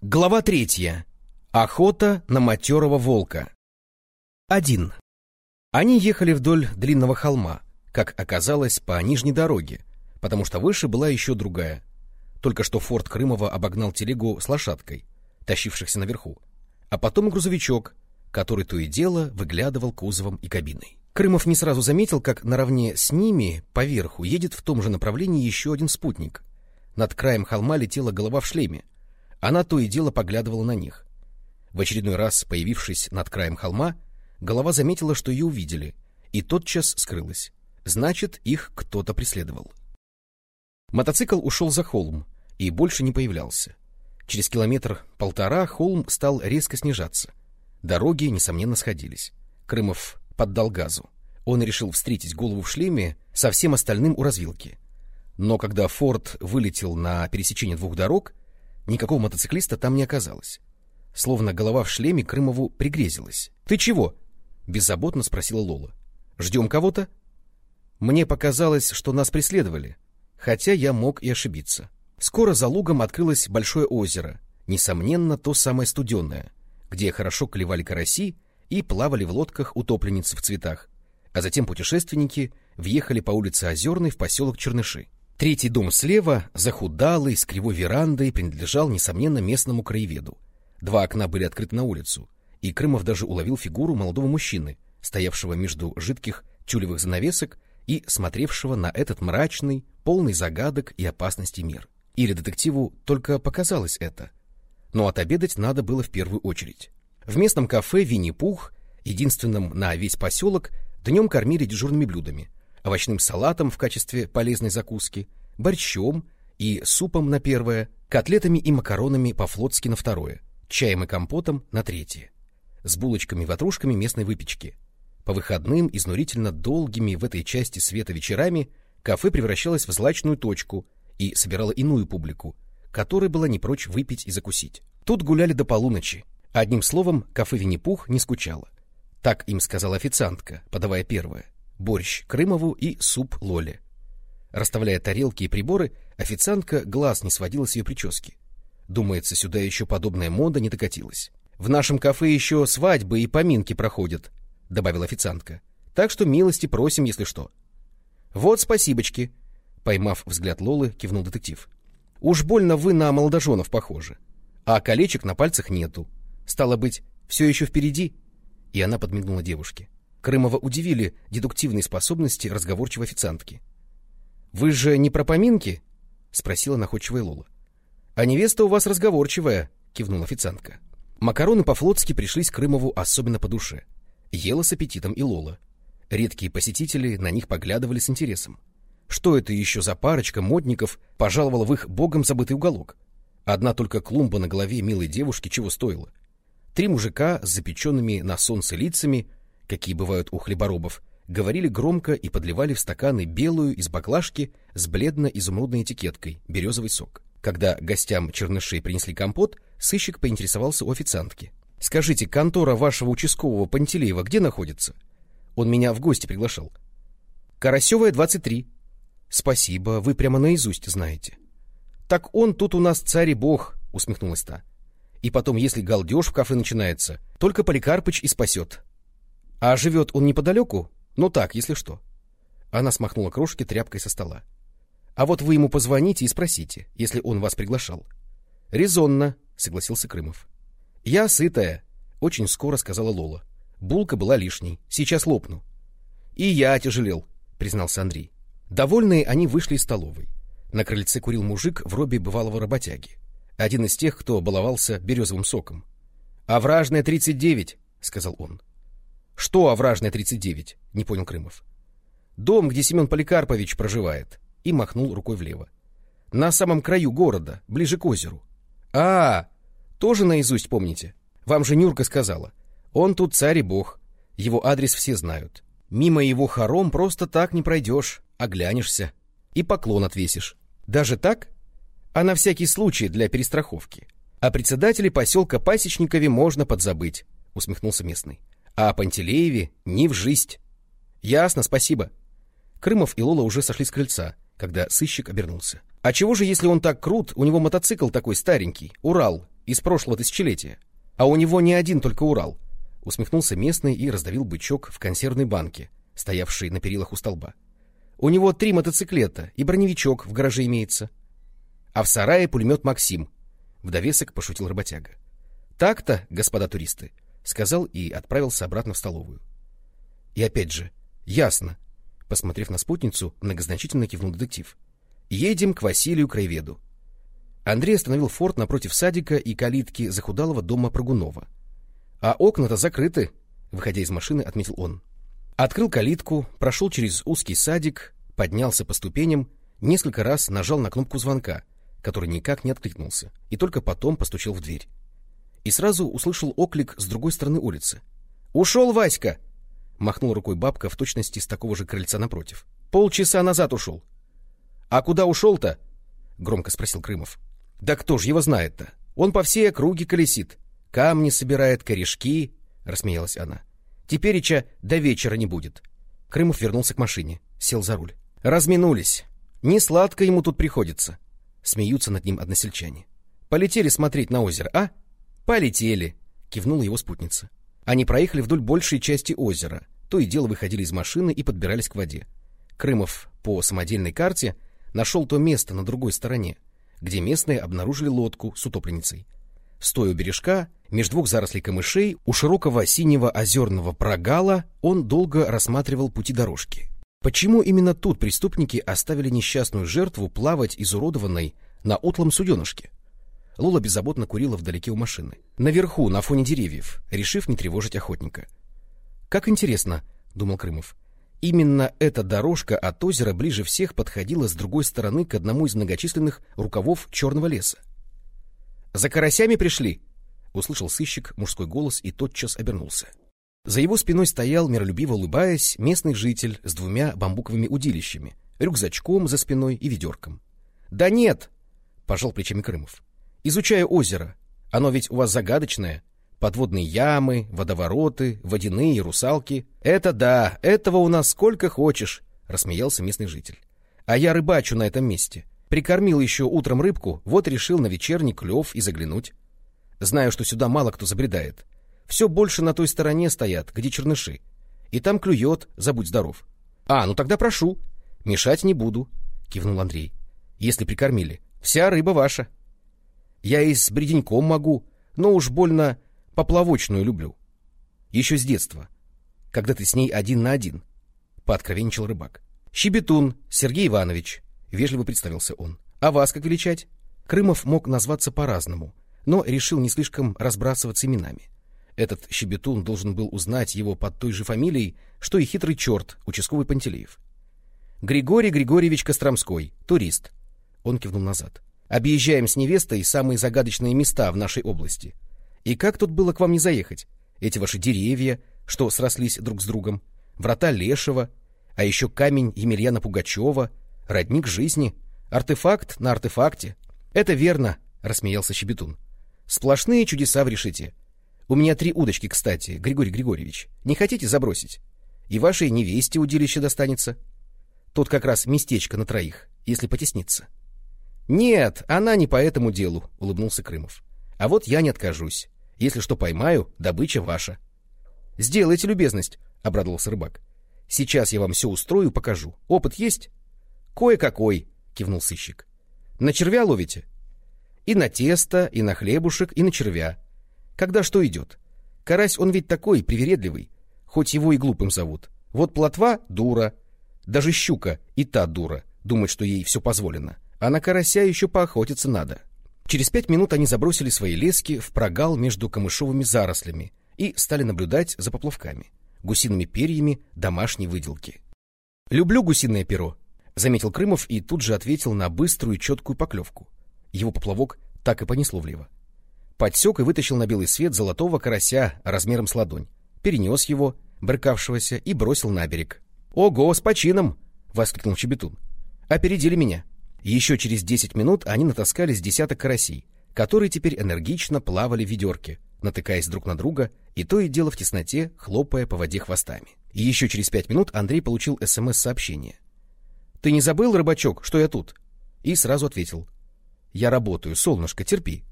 Глава третья. Охота на матерого волка. Один. Они ехали вдоль длинного холма, как оказалось, по нижней дороге, потому что выше была еще другая. Только что форт Крымова обогнал телегу с лошадкой, тащившихся наверху, а потом и грузовичок, который то и дело выглядывал кузовом и кабиной. Крымов не сразу заметил, как наравне с ними, поверху, едет в том же направлении еще один спутник. Над краем холма летела голова в шлеме, она то и дело поглядывала на них. В очередной раз, появившись над краем холма, голова заметила, что ее увидели, и тотчас скрылась. Значит, их кто-то преследовал. Мотоцикл ушел за холм и больше не появлялся. Через километр-полтора холм стал резко снижаться. Дороги, несомненно, сходились. Крымов поддал газу. Он решил встретить голову в шлеме со всем остальным у развилки. Но когда Форд вылетел на пересечение двух дорог, Никакого мотоциклиста там не оказалось. Словно голова в шлеме Крымову пригрезилась. — Ты чего? — беззаботно спросила Лола. — Ждем кого-то? Мне показалось, что нас преследовали, хотя я мог и ошибиться. Скоро за лугом открылось большое озеро, несомненно, то самое студенное, где хорошо клевали караси и плавали в лодках утопленницы в цветах, а затем путешественники въехали по улице Озерной в поселок Черныши. Третий дом слева, захудалый, с кривой верандой, принадлежал, несомненно, местному краеведу. Два окна были открыты на улицу, и Крымов даже уловил фигуру молодого мужчины, стоявшего между жидких тюлевых занавесок и смотревшего на этот мрачный, полный загадок и опасности мир. Или детективу только показалось это. Но отобедать надо было в первую очередь. В местном кафе «Винни-Пух», единственном на весь поселок, днем кормили дежурными блюдами — овощным салатом в качестве полезной закуски, борщом и супом на первое, котлетами и макаронами по-флотски на второе, чаем и компотом на третье, с булочками-ватрушками местной выпечки. По выходным, изнурительно долгими в этой части света вечерами, кафе превращалось в злачную точку и собирало иную публику, которая была не прочь выпить и закусить. Тут гуляли до полуночи. Одним словом, кафе Винни-Пух не скучало. Так им сказала официантка, подавая первое борщ Крымову и суп Лоле. Расставляя тарелки и приборы, официантка глаз не сводила с ее прически. Думается, сюда еще подобная мода не докатилась. «В нашем кафе еще свадьбы и поминки проходят», — добавила официантка. «Так что милости просим, если что». «Вот спасибочки», — поймав взгляд Лолы, кивнул детектив. «Уж больно вы на молодоженов похожи. А колечек на пальцах нету. Стало быть, все еще впереди?» И она подмигнула девушке. Крымова удивили дедуктивные способности разговорчивой официантки. — Вы же не про поминки? — спросила находчивая Лола. — А невеста у вас разговорчивая, — кивнула официантка. Макароны по-флотски пришлись Крымову особенно по душе. Ела с аппетитом и Лола. Редкие посетители на них поглядывали с интересом. Что это еще за парочка модников пожаловала в их богом забытый уголок? Одна только клумба на голове милой девушки чего стоила. Три мужика с запеченными на солнце лицами какие бывают у хлеборобов, говорили громко и подливали в стаканы белую из баклажки с бледно-изумрудной этикеткой березовый сок. Когда гостям чернышей принесли компот, сыщик поинтересовался у официантки. — Скажите, контора вашего участкового Пантелеева где находится? Он меня в гости приглашал. — Карасевая, 23. — Спасибо, вы прямо наизусть знаете. — Так он тут у нас царь и бог, — усмехнулась та. — И потом, если галдеж в кафе начинается, только Поликарпыч и спасет. — А живет он неподалеку? Ну так, если что. Она смахнула крошки тряпкой со стола. — А вот вы ему позвоните и спросите, если он вас приглашал. — Резонно, — согласился Крымов. — Я сытая, — очень скоро сказала Лола. Булка была лишней, сейчас лопну. — И я отяжелел, — признался Андрей. Довольные они вышли из столовой. На крыльце курил мужик в робе бывалого работяги. Один из тех, кто баловался березовым соком. — Овражная, тридцать девять, — сказал он. Что овражная 39? Не понял Крымов. Дом, где Семен Поликарпович проживает. И махнул рукой влево. На самом краю города, ближе к озеру. А, тоже наизусть помните? Вам же Нюрка сказала. Он тут царь и бог. Его адрес все знают. Мимо его хором просто так не пройдешь, оглянешься. И поклон отвесишь. Даже так? А на всякий случай для перестраховки. А председателей поселка Пасечникове можно подзабыть, усмехнулся местный. А о Пантелееве ни в жизнь. Ясно, спасибо. Крымов и Лола уже сошли с крыльца, когда сыщик обернулся. А чего же, если он так крут, у него мотоцикл такой старенький, Урал, из прошлого тысячелетия. А у него не один только Урал. Усмехнулся местный и раздавил бычок в консервной банке, стоявшей на перилах у столба. У него три мотоциклета и броневичок в гараже имеется. А в сарае пулемет «Максим». В довесок пошутил работяга. Так-то, господа туристы, сказал и отправился обратно в столовую. И опять же, ясно. Посмотрев на спутницу, многозначительно кивнул детектив. Едем к Василию Краеведу. Андрей остановил форт напротив садика и калитки захудалого дома Прогунова. А окна-то закрыты, выходя из машины, отметил он. Открыл калитку, прошел через узкий садик, поднялся по ступеням, несколько раз нажал на кнопку звонка, который никак не откликнулся, и только потом постучал в дверь. И сразу услышал оклик с другой стороны улицы. «Ушел Васька!» — махнул рукой бабка в точности с такого же крыльца напротив. «Полчаса назад ушел». «А куда ушел-то?» — громко спросил Крымов. «Да кто ж его знает-то? Он по всей округе колесит. Камни собирает, корешки», — рассмеялась она. Теперича до вечера не будет. Крымов вернулся к машине, сел за руль. Разминулись. Не сладко ему тут приходится. Смеются над ним односельчане. Полетели смотреть на озеро, а? Полетели, кивнула его спутница. Они проехали вдоль большей части озера, то и дело выходили из машины и подбирались к воде. Крымов по самодельной карте нашел то место на другой стороне, где местные обнаружили лодку с утопленницей. Стоя у бережка, между двух зарослей камышей, у широкого синего озерного прогала, он долго рассматривал пути дорожки. Почему именно тут преступники оставили несчастную жертву плавать изуродованной на утлом суденышке? Лола беззаботно курила вдалеке у машины. Наверху, на фоне деревьев, решив не тревожить охотника. «Как интересно», — думал Крымов. Именно эта дорожка от озера ближе всех подходила с другой стороны к одному из многочисленных рукавов черного леса. «За карасями пришли!» — услышал сыщик мужской голос и тотчас обернулся. За его спиной стоял, миролюбиво улыбаясь, местный житель с двумя бамбуковыми удилищами, рюкзачком за спиной и ведерком. «Да нет!» — пожал плечами Крымов. «Изучаю озеро. Оно ведь у вас загадочное. Подводные ямы, водовороты, водяные русалки. Это да, этого у нас сколько хочешь!» — рассмеялся местный житель. «А я рыбачу на этом месте. Прикормил еще утром рыбку, вот решил на вечерний клев и заглянуть. Знаю, что сюда мало кто забредает. Все больше на той стороне стоят, где черныши. И там клюет, забудь здоров. А, ну тогда прошу. Мешать не буду, кивнул Андрей. Если прикормили. Вся рыба ваша. Я и с бреденьком могу, но уж больно поплавочную люблю. Еще с детства, когда ты с ней один на один, — пооткровенничал рыбак. Щебетун Сергей Иванович, — вежливо представился он. — А вас как величать? Крымов мог назваться по-разному, но решил не слишком разбрасываться именами. Этот щебетун должен был узнать его под той же фамилией, что и хитрый черт, участковый Пантелеев. Григорий Григорьевич Костромской, турист. Он кивнул назад. Объезжаем с невестой самые загадочные места в нашей области. И как тут было к вам не заехать? Эти ваши деревья, что срослись друг с другом, врата Лешего, а еще камень Емельяна Пугачева, Родник жизни. Артефакт на артефакте. Это верно, рассмеялся Щебетун. Сплошные чудеса в решите. У меня три удочки, кстати, Григорий Григорьевич. Не хотите забросить? И вашей невесте удилище достанется. Тут как раз местечко на троих, если потесниться. Нет, она не по этому делу, улыбнулся Крымов. А вот я не откажусь. Если что поймаю, добыча ваша. Сделайте любезность, обрадовался рыбак. Сейчас я вам все устрою, покажу. Опыт есть? «Кое-какой», — кивнул сыщик. «На червя ловите?» «И на тесто, и на хлебушек, и на червя. Когда что идет. Карась он ведь такой, привередливый, хоть его и глупым зовут. Вот плотва — дура. Даже щука и та дура, думает, что ей все позволено. А на карася еще поохотиться надо». Через пять минут они забросили свои лески в прогал между камышовыми зарослями и стали наблюдать за поплавками, гусиными перьями домашней выделки. «Люблю гусиное перо», Заметил Крымов и тут же ответил на быструю четкую поклевку. Его поплавок так и понесло влево. Подсек и вытащил на белый свет золотого карася размером с ладонь. Перенес его, брыкавшегося, и бросил на берег. «Ого, с почином!» — воскликнул Чебетун. «Опередили меня». Еще через десять минут они натаскали с десяток карасей, которые теперь энергично плавали в ведерке, натыкаясь друг на друга и то и дело в тесноте, хлопая по воде хвостами. И еще через пять минут Андрей получил СМС-сообщение. Ты не забыл, рыбачок, что я тут? И сразу ответил. Я работаю, солнышко, терпи.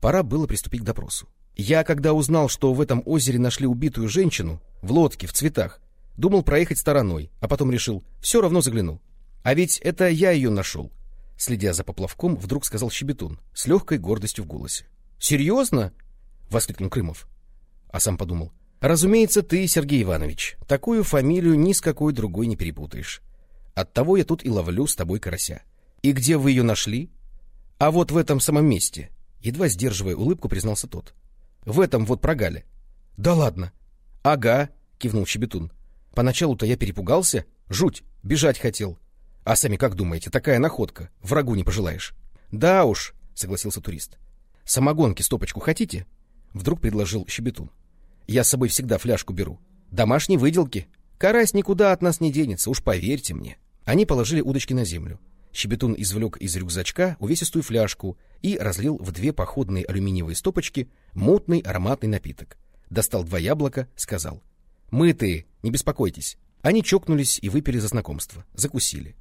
Пора было приступить к допросу. Я, когда узнал, что в этом озере нашли убитую женщину, в лодке, в цветах, думал проехать стороной, а потом решил, все равно загляну. А ведь это я ее нашел. Следя за поплавком, вдруг сказал Щебетун с легкой гордостью в голосе. «Серьезно?» — воскликнул Крымов. А сам подумал. «Разумеется, ты, Сергей Иванович, такую фамилию ни с какой другой не перепутаешь. Оттого я тут и ловлю с тобой карася. И где вы ее нашли?» «А вот в этом самом месте», — едва сдерживая улыбку, признался тот. «В этом вот прогале». «Да ладно». «Ага», — кивнул Щебетун. «Поначалу-то я перепугался. Жуть, бежать хотел. А сами как думаете, такая находка, врагу не пожелаешь?» «Да уж», — согласился турист. Самогонки стопочку хотите? Вдруг предложил Щебетун. Я с собой всегда фляжку беру. Домашние выделки. Карась никуда от нас не денется, уж поверьте мне. Они положили удочки на землю. Щебетун извлек из рюкзачка увесистую фляжку и разлил в две походные алюминиевые стопочки мутный ароматный напиток. Достал два яблока, сказал. «Мытые, не беспокойтесь». Они чокнулись и выпили за знакомство, закусили.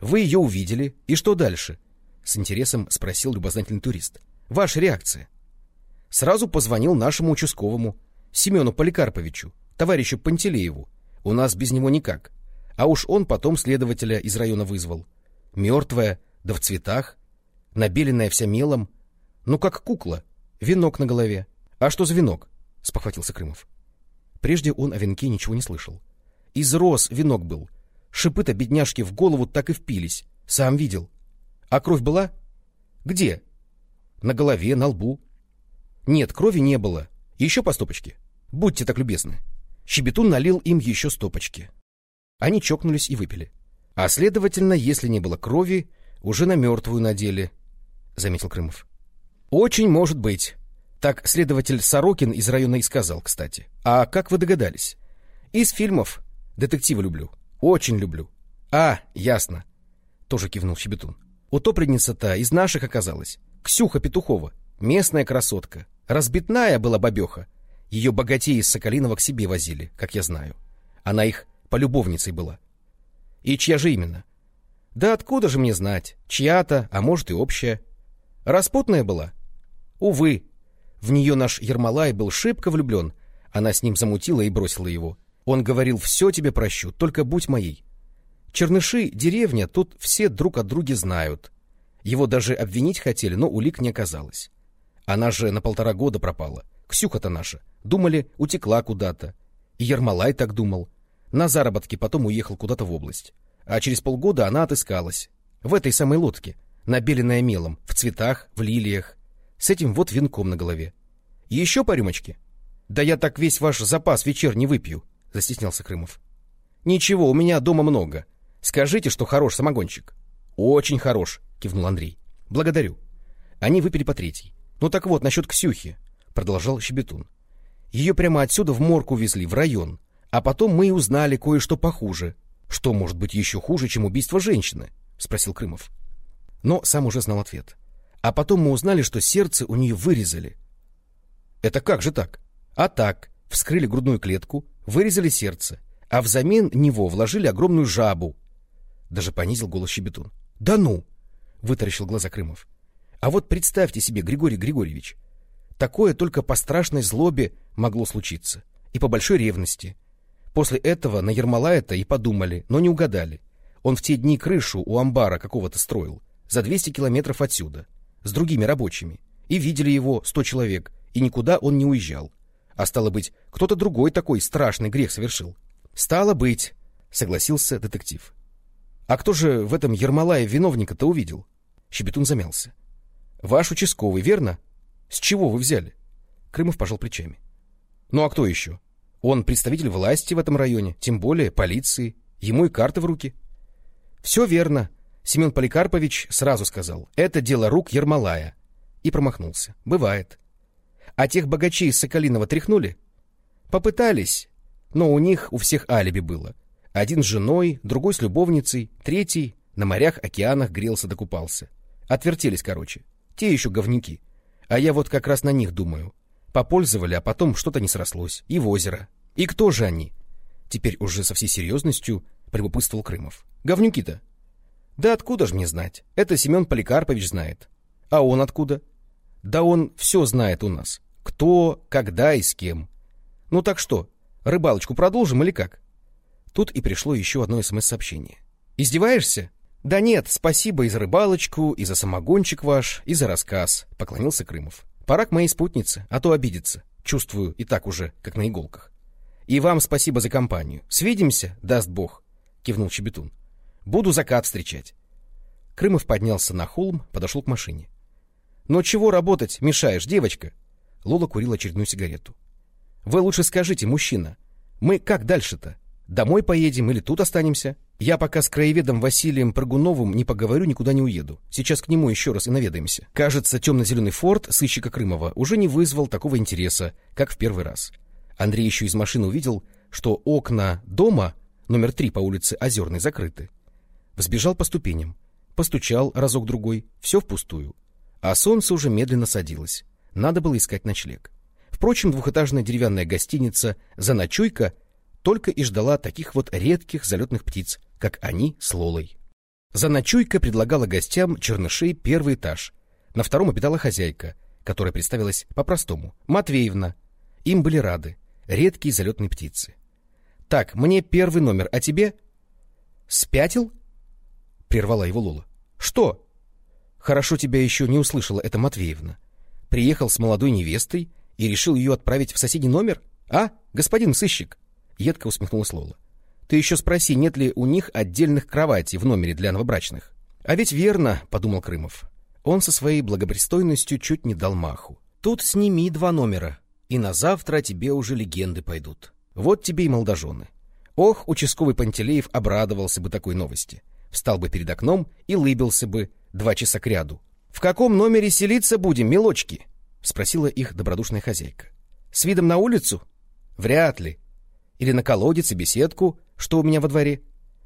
«Вы ее увидели, и что дальше?» — с интересом спросил любознательный турист. Ваша реакция? Сразу позвонил нашему участковому, Семену Поликарповичу, товарищу Пантелееву. У нас без него никак. А уж он потом следователя из района вызвал. Мертвая, да в цветах, набеленная вся мелом. Ну, как кукла, венок на голове. А что за венок? — спохватился Крымов. Прежде он о венке ничего не слышал. Из роз венок был. Шипы-то бедняжки в голову так и впились. Сам видел. А кровь была? Где? На голове, на лбу. Нет, крови не было. Еще по стопочке. Будьте так любезны. Щебетун налил им еще стопочки. Они чокнулись и выпили. А следовательно, если не было крови, уже на мертвую надели, — заметил Крымов. Очень может быть. Так следователь Сорокин из района и сказал, кстати. А как вы догадались? Из фильмов. Детектива люблю. Очень люблю. А, ясно. Тоже кивнул Щебетун. Утопленница-то из наших оказалась. Ксюха Петухова, местная красотка. Разбитная была бабеха. Ее богатеи из Соколиного к себе возили, как я знаю. Она их полюбовницей была. И чья же именно? Да откуда же мне знать? Чья-то, а может и общая. Распутная была? Увы. В нее наш Ермолай был шибко влюблен. Она с ним замутила и бросила его. Он говорил, все тебе прощу, только будь моей. Черныши, деревня, тут все друг от друга знают. Его даже обвинить хотели, но улик не оказалось. Она же на полтора года пропала. Ксюха-то наша. Думали, утекла куда-то. И Ермолай так думал. На заработки потом уехал куда-то в область. А через полгода она отыскалась. В этой самой лодке. Набеленная мелом, в цветах, в лилиях. С этим вот венком на голове. Еще по рюмочке? Да я так весь ваш запас вечерний выпью, застеснялся Крымов. Ничего, у меня дома много. Скажите, что хорош самогончик. Очень хорош, кивнул Андрей. Благодарю. Они выпили по третьей. Ну так вот, насчет Ксюхи, продолжал Щебетун. Ее прямо отсюда в морг увезли, в район. А потом мы и узнали кое-что похуже. Что может быть еще хуже, чем убийство женщины? Спросил Крымов. Но сам уже знал ответ. А потом мы узнали, что сердце у нее вырезали. Это как же так? А так, вскрыли грудную клетку, вырезали сердце, а взамен него вложили огромную жабу. Даже понизил голос Щебетун. Да ну! вытаращил глаза Крымов. А вот представьте себе, Григорий Григорьевич, такое только по страшной злобе могло случиться и по большой ревности. После этого на Ермолая-то и подумали, но не угадали. Он в те дни крышу у амбара какого-то строил, за 200 километров отсюда, с другими рабочими, и видели его сто человек, и никуда он не уезжал. А стало быть, кто-то другой такой страшный грех совершил. Стало быть, согласился детектив. А кто же в этом Ермолае виновника-то увидел? Щебетун замялся. — Ваш участковый, верно? С чего вы взяли? Крымов пожал плечами. — Ну а кто еще? Он представитель власти в этом районе, тем более полиции. Ему и карты в руки. — Все верно. Семен Поликарпович сразу сказал. Это дело рук Ермолая. И промахнулся. Бывает. А тех богачей из Соколиного тряхнули? Попытались, но у них у всех алиби было. Один с женой, другой с любовницей, третий на морях, океанах грелся докупался. Отвертелись, короче. Те еще говнюки. А я вот как раз на них думаю. Попользовали, а потом что-то не срослось. И в озеро. И кто же они? Теперь уже со всей серьезностью прилюбопытствовал Крымов. Говнюки-то? Да откуда же мне знать? Это Семен Поликарпович знает. А он откуда? Да он все знает у нас. Кто, когда и с кем. Ну так что, рыбалочку продолжим или как? Тут и пришло еще одно СМС-сообщение. Издеваешься? Да нет, спасибо и за рыбалочку, и за самогончик ваш, и за рассказ, поклонился Крымов. Пора к моей спутнице, а то обидится. Чувствую и так уже, как на иголках. И вам спасибо за компанию. Свидимся, даст Бог, кивнул Чебетун. Буду закат встречать. Крымов поднялся на холм, подошел к машине. Но чего работать, мешаешь, девочка? Лола курила очередную сигарету. Вы лучше скажите, мужчина, мы как дальше-то? Домой поедем или тут останемся? Я пока с краеведом Василием Прыгуновым не поговорю, никуда не уеду. Сейчас к нему еще раз и наведаемся. Кажется, темно-зеленый форт сыщика Крымова уже не вызвал такого интереса, как в первый раз. Андрей еще из машины увидел, что окна дома номер три по улице Озерной закрыты. Взбежал по ступеням, постучал разок-другой, все впустую. А солнце уже медленно садилось. Надо было искать ночлег. Впрочем, двухэтажная деревянная гостиница «Заночуйка» только и ждала таких вот редких залетных птиц, как они с Лолой. Заночуйка предлагала гостям чернышей первый этаж. На втором обитала хозяйка, которая представилась по-простому — Матвеевна. Им были рады. Редкие залетные птицы. — Так, мне первый номер, а тебе? — Спятил? — прервала его Лола. — Что? Хорошо тебя еще не услышала эта Матвеевна. Приехал с молодой невестой и решил ее отправить в соседний номер? А, господин сыщик? Едко усмехнулась Лола. Ты еще спроси, нет ли у них отдельных кроватей в номере для новобрачных. А ведь верно, подумал Крымов. Он со своей благопристойностью чуть не дал маху. Тут сними два номера, и на завтра тебе уже легенды пойдут. Вот тебе и молодожены. Ох, участковый Пантелеев обрадовался бы такой новости. Встал бы перед окном и лыбился бы, два часа кряду. «В каком номере селиться будем, милочки?» — спросила их добродушная хозяйка. «С видом на улицу? Вряд ли. Или на колодец и беседку, что у меня во дворе?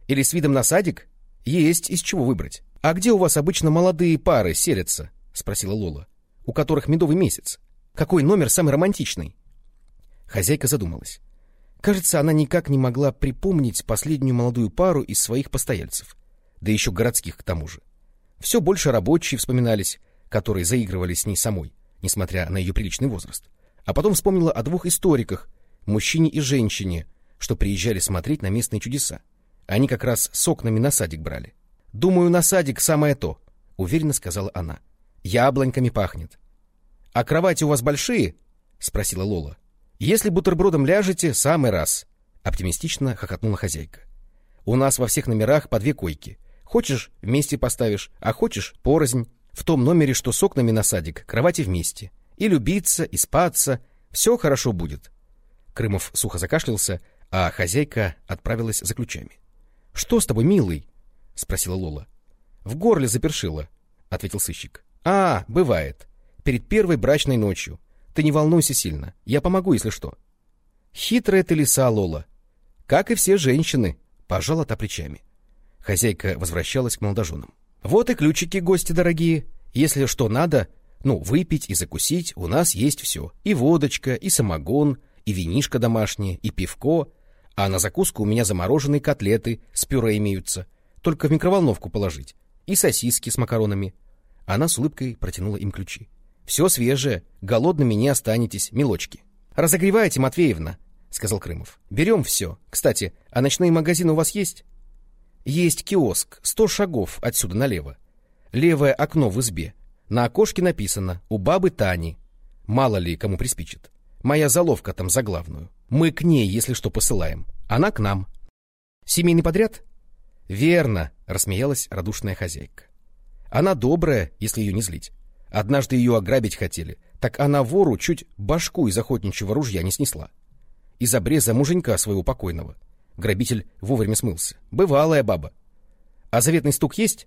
Или с видом на садик? Есть из чего выбрать. А где у вас обычно молодые пары селятся?» — спросила Лола. «У которых медовый месяц. Какой номер самый романтичный?» Хозяйка задумалась. Кажется, она никак не могла припомнить последнюю молодую пару из своих постояльцев, да еще городских к тому же. Все больше рабочие вспоминались, которые заигрывали с ней самой, несмотря на ее приличный возраст. А потом вспомнила о двух историках, мужчине и женщине, что приезжали смотреть на местные чудеса. Они как раз с окнами на садик брали. «Думаю, на садик самое то», — уверенно сказала она. «Яблоньками пахнет». «А кровати у вас большие?» — спросила Лола. «Если бутербродом ляжете, самый раз», — оптимистично хохотнула хозяйка. «У нас во всех номерах по две койки, Хочешь, вместе поставишь, а хочешь, порознь. В том номере, что с окнами на садик, кровати вместе. И любиться, и спаться. Все хорошо будет. Крымов сухо закашлялся, а хозяйка отправилась за ключами. — Что с тобой, милый? — спросила Лола. — В горле запершило, — ответил сыщик. — А, бывает. Перед первой брачной ночью. Ты не волнуйся сильно. Я помогу, если что. — Хитрая ты лиса, Лола. Как и все женщины, — пожала та плечами. Хозяйка возвращалась к молодоженам. «Вот и ключики, гости дорогие. Если что надо, ну, выпить и закусить, у нас есть все. И водочка, и самогон, и винишко домашнее, и пивко. А на закуску у меня замороженные котлеты с пюре имеются. Только в микроволновку положить. И сосиски с макаронами». Она с улыбкой протянула им ключи. «Все свежее, голодными не останетесь, милочки». «Разогревайте, Матвеевна», — сказал Крымов. «Берем все. Кстати, а ночные магазины у вас есть?» Есть киоск, сто шагов отсюда налево. Левое окно в избе. На окошке написано «У бабы Тани». Мало ли кому приспичит. Моя заловка там за главную. Мы к ней, если что, посылаем. Она к нам. Семейный подряд? Верно, рассмеялась радушная хозяйка. Она добрая, если ее не злить. Однажды ее ограбить хотели, так она вору чуть башку из охотничьего ружья не снесла. Из обреза муженька своего покойного — Грабитель вовремя смылся. Бывалая баба. А заветный стук есть?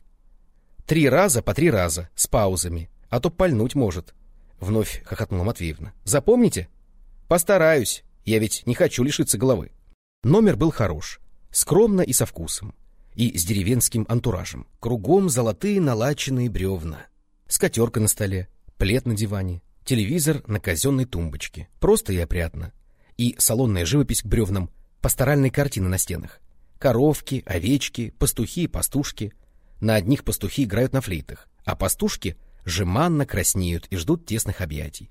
Три раза по три раза, с паузами. А то пальнуть может. Вновь хохотнула Матвеевна. Запомните? Постараюсь. Я ведь не хочу лишиться головы. Номер был хорош. Скромно и со вкусом. И с деревенским антуражем. Кругом золотые налаченные бревна. Скатерка на столе, плед на диване, телевизор на казенной тумбочке. Просто и опрятно. И салонная живопись к бревнам — пасторальные картины на стенах. Коровки, овечки, пастухи и пастушки. На одних пастухи играют на флейтах, а пастушки жеманно краснеют и ждут тесных объятий.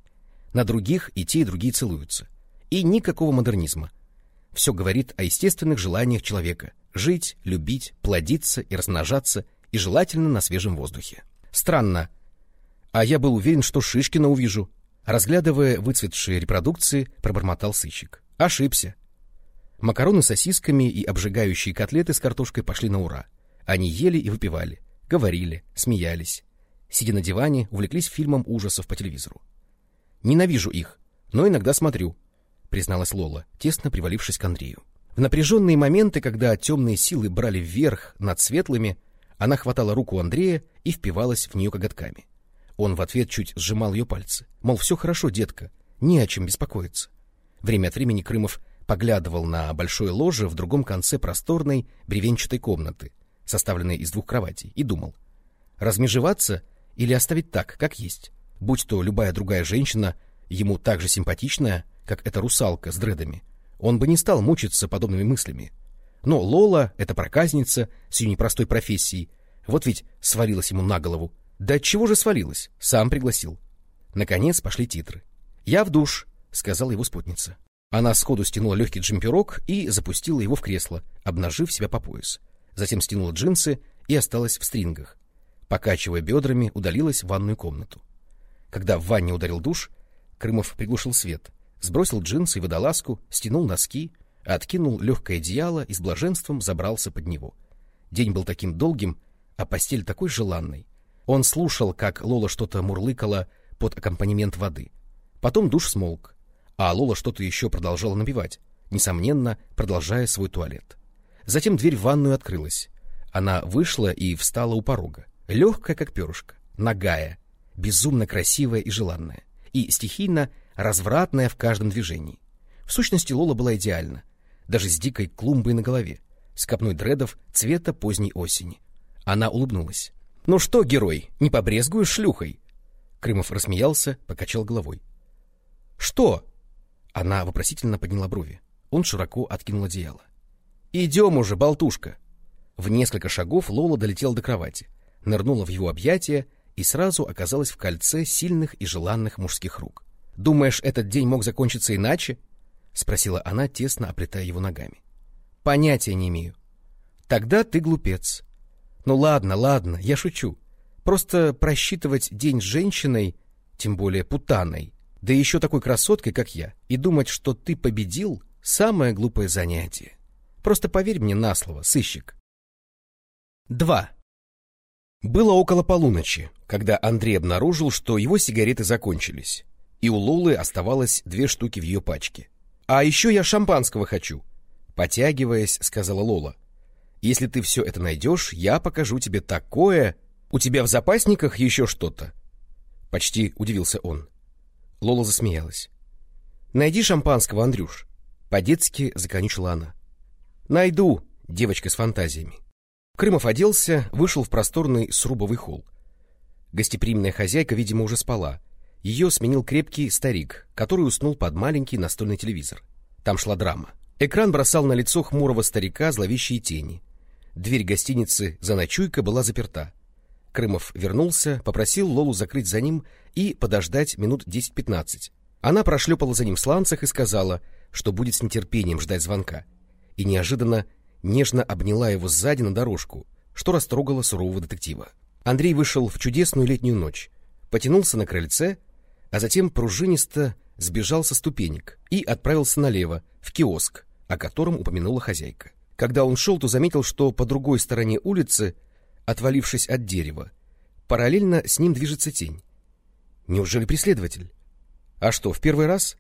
На других и те, и другие целуются. И никакого модернизма. Все говорит о естественных желаниях человека — жить, любить, плодиться и размножаться, и желательно на свежем воздухе. Странно. А я был уверен, что Шишкина увижу. Разглядывая выцветшие репродукции, пробормотал сыщик. Ошибся. Макароны с сосисками и обжигающие котлеты с картошкой пошли на ура. Они ели и выпивали, говорили, смеялись. Сидя на диване, увлеклись фильмом ужасов по телевизору. «Ненавижу их, но иногда смотрю», — призналась Лола, тесно привалившись к Андрею. В напряженные моменты, когда темные силы брали вверх над светлыми, она хватала руку Андрея и впивалась в нее коготками. Он в ответ чуть сжимал ее пальцы. Мол, все хорошо, детка, не о чем беспокоиться. Время от времени Крымов поглядывал на большое ложе в другом конце просторной бревенчатой комнаты, составленной из двух кроватей, и думал, размежеваться или оставить так, как есть, будь то любая другая женщина, ему так же симпатичная, как эта русалка с дредами, он бы не стал мучиться подобными мыслями. Но Лола, эта проказница с ее непростой профессией, вот ведь свалилась ему на голову. Да чего же свалилась? Сам пригласил. Наконец пошли титры. «Я в душ», — сказала его спутница. Она сходу стянула легкий джемперок и запустила его в кресло, обнажив себя по пояс. Затем стянула джинсы и осталась в стрингах. Покачивая бедрами, удалилась в ванную комнату. Когда в ванне ударил душ, Крымов приглушил свет, сбросил джинсы и водолазку, стянул носки, откинул легкое одеяло и с блаженством забрался под него. День был таким долгим, а постель такой желанной. Он слушал, как Лола что-то мурлыкала под аккомпанемент воды. Потом душ смолк, а Лола что-то еще продолжала набивать, несомненно, продолжая свой туалет. Затем дверь в ванную открылась. Она вышла и встала у порога, легкая, как перышко, нагая, безумно красивая и желанная, и стихийно развратная в каждом движении. В сущности, Лола была идеальна, даже с дикой клумбой на голове, с копной дредов цвета поздней осени. Она улыбнулась. — Ну что, герой, не побрезгуешь шлюхой? Крымов рассмеялся, покачал головой. — Что? Она вопросительно подняла брови. Он широко откинул одеяло. — Идем уже, болтушка! В несколько шагов Лола долетела до кровати, нырнула в его объятия и сразу оказалась в кольце сильных и желанных мужских рук. — Думаешь, этот день мог закончиться иначе? —— спросила она, тесно оплетая его ногами. — Понятия не имею. — Тогда ты глупец. — Ну ладно, ладно, я шучу. Просто просчитывать день с женщиной, тем более путаной, да еще такой красоткой, как я, и думать, что ты победил — самое глупое занятие. Просто поверь мне на слово, сыщик. 2. Было около полуночи, когда Андрей обнаружил, что его сигареты закончились, и у Лолы оставалось две штуки в ее пачке. «А еще я шампанского хочу», — потягиваясь, сказала Лола. «Если ты все это найдешь, я покажу тебе такое... У тебя в запасниках еще что-то?» Почти удивился он. Лола засмеялась. «Найди шампанского, Андрюш», — по-детски законючила она. «Найду», — девочка с фантазиями. Крымов оделся, вышел в просторный срубовый холл. Гостеприимная хозяйка, видимо, уже спала, ее сменил крепкий старик, который уснул под маленький настольный телевизор. Там шла драма. Экран бросал на лицо хмурого старика зловещие тени. Дверь гостиницы за ночуйка была заперта. Крымов вернулся, попросил Лолу закрыть за ним и подождать минут 10-15. Она прошлепала за ним сланцах и сказала, что будет с нетерпением ждать звонка. И неожиданно нежно обняла его сзади на дорожку, что растрогало сурового детектива. Андрей вышел в чудесную летнюю ночь, потянулся на крыльце а затем пружинисто сбежал со ступенек и отправился налево, в киоск, о котором упомянула хозяйка. Когда он шел, то заметил, что по другой стороне улицы, отвалившись от дерева, параллельно с ним движется тень. Неужели преследователь? А что, в первый раз?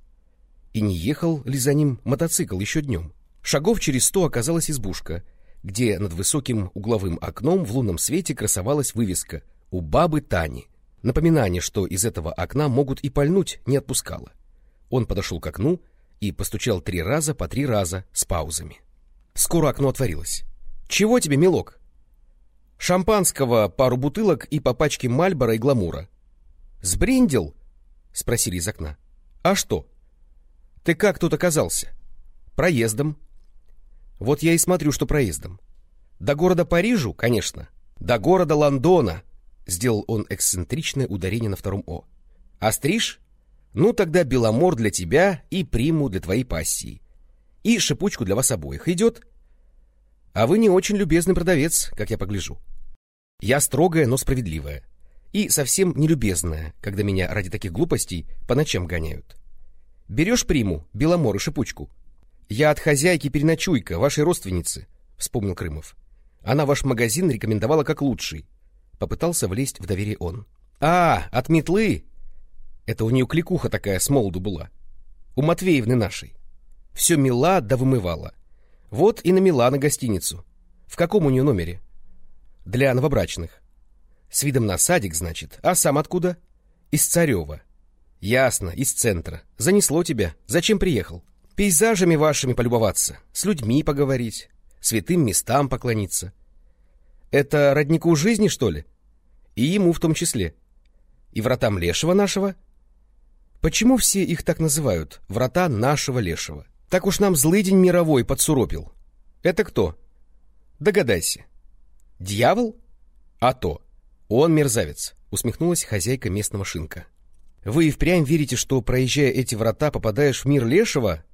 И не ехал ли за ним мотоцикл еще днем? Шагов через сто оказалась избушка, где над высоким угловым окном в лунном свете красовалась вывеска «У бабы Тани». Напоминание, что из этого окна могут и пальнуть, не отпускало. Он подошел к окну и постучал три раза по три раза с паузами. Скоро окно отворилось. «Чего тебе, милок?» «Шампанского, пару бутылок и по пачке Мальбора и Гламура». «Сбрендил?» — спросили из окна. «А что?» «Ты как тут оказался?» «Проездом». «Вот я и смотрю, что проездом. До города Парижу, конечно. До города Лондона, — Сделал он эксцентричное ударение на втором «о». «Остриж? Ну, тогда беломор для тебя и приму для твоей пассии. И шипучку для вас обоих. Идет?» «А вы не очень любезный продавец, как я погляжу. Я строгая, но справедливая. И совсем нелюбезная, когда меня ради таких глупостей по ночам гоняют. Берешь приму, беломор и шипучку?» «Я от хозяйки переночуйка, вашей родственницы», — вспомнил Крымов. «Она ваш магазин рекомендовала как лучший». Попытался влезть в доверие он. «А, от метлы!» Это у нее кликуха такая с молоду была. У Матвеевны нашей. Все мела да вымывала. Вот и намела на гостиницу. В каком у нее номере? Для новобрачных. С видом на садик, значит. А сам откуда? Из Царева. Ясно, из центра. Занесло тебя. Зачем приехал? Пейзажами вашими полюбоваться, с людьми поговорить, святым местам поклониться. Это роднику жизни, что ли? И ему в том числе. И вратам лешего нашего? Почему все их так называют, врата нашего лешего? Так уж нам злый день мировой подсуропил. Это кто? Догадайся. Дьявол? А то. Он мерзавец, усмехнулась хозяйка местного шинка. Вы и впрямь верите, что, проезжая эти врата, попадаешь в мир лешего?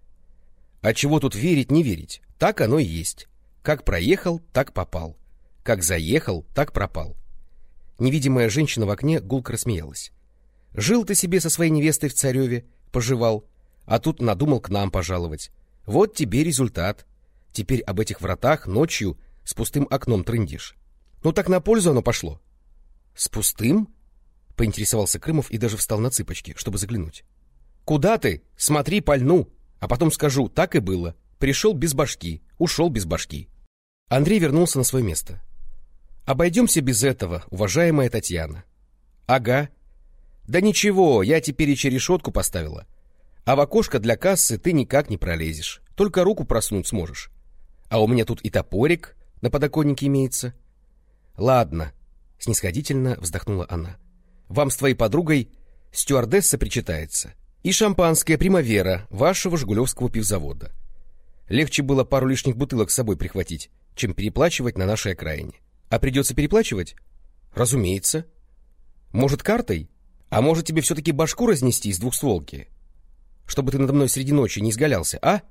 А чего тут верить, не верить? Так оно и есть. Как проехал, так попал. Как заехал, так пропал. Невидимая женщина в окне гулко рассмеялась. Жил ты себе со своей невестой в Цареве, поживал, а тут надумал к нам пожаловать. Вот тебе результат. Теперь об этих вратах ночью с пустым окном трындишь. Ну так на пользу оно пошло. — С пустым? — поинтересовался Крымов и даже встал на цыпочки, чтобы заглянуть. — Куда ты? Смотри, пальну! А потом скажу, так и было. Пришел без башки, ушел без башки. Андрей вернулся на свое место. Обойдемся без этого, уважаемая Татьяна. Ага. Да ничего, я теперь еще решетку поставила. А в окошко для кассы ты никак не пролезешь. Только руку проснуть сможешь. А у меня тут и топорик на подоконнике имеется. Ладно, снисходительно вздохнула она. Вам с твоей подругой стюардесса причитается и шампанское «Примавера» вашего жгулевского пивзавода. Легче было пару лишних бутылок с собой прихватить, чем переплачивать на нашей окраине. А придется переплачивать? Разумеется. Может, картой? А может, тебе все-таки башку разнести из двухстволки? Чтобы ты надо мной среди ночи не изгалялся, а?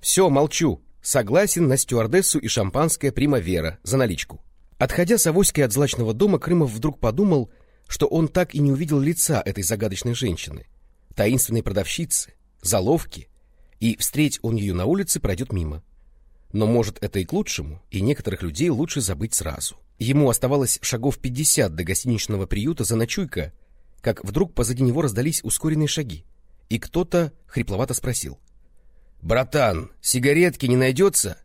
Все, молчу. Согласен на стюардессу и шампанское «Примавера» за наличку. Отходя с авоськой от злачного дома, Крымов вдруг подумал, что он так и не увидел лица этой загадочной женщины — таинственной продавщицы, заловки, и, встреть он ее на улице, пройдет мимо. Но, может, это и к лучшему, и некоторых людей лучше забыть сразу. Ему оставалось шагов пятьдесят до гостиничного приюта за ночуйка, как вдруг позади него раздались ускоренные шаги, и кто-то хрипловато спросил. «Братан, сигаретки не найдется?»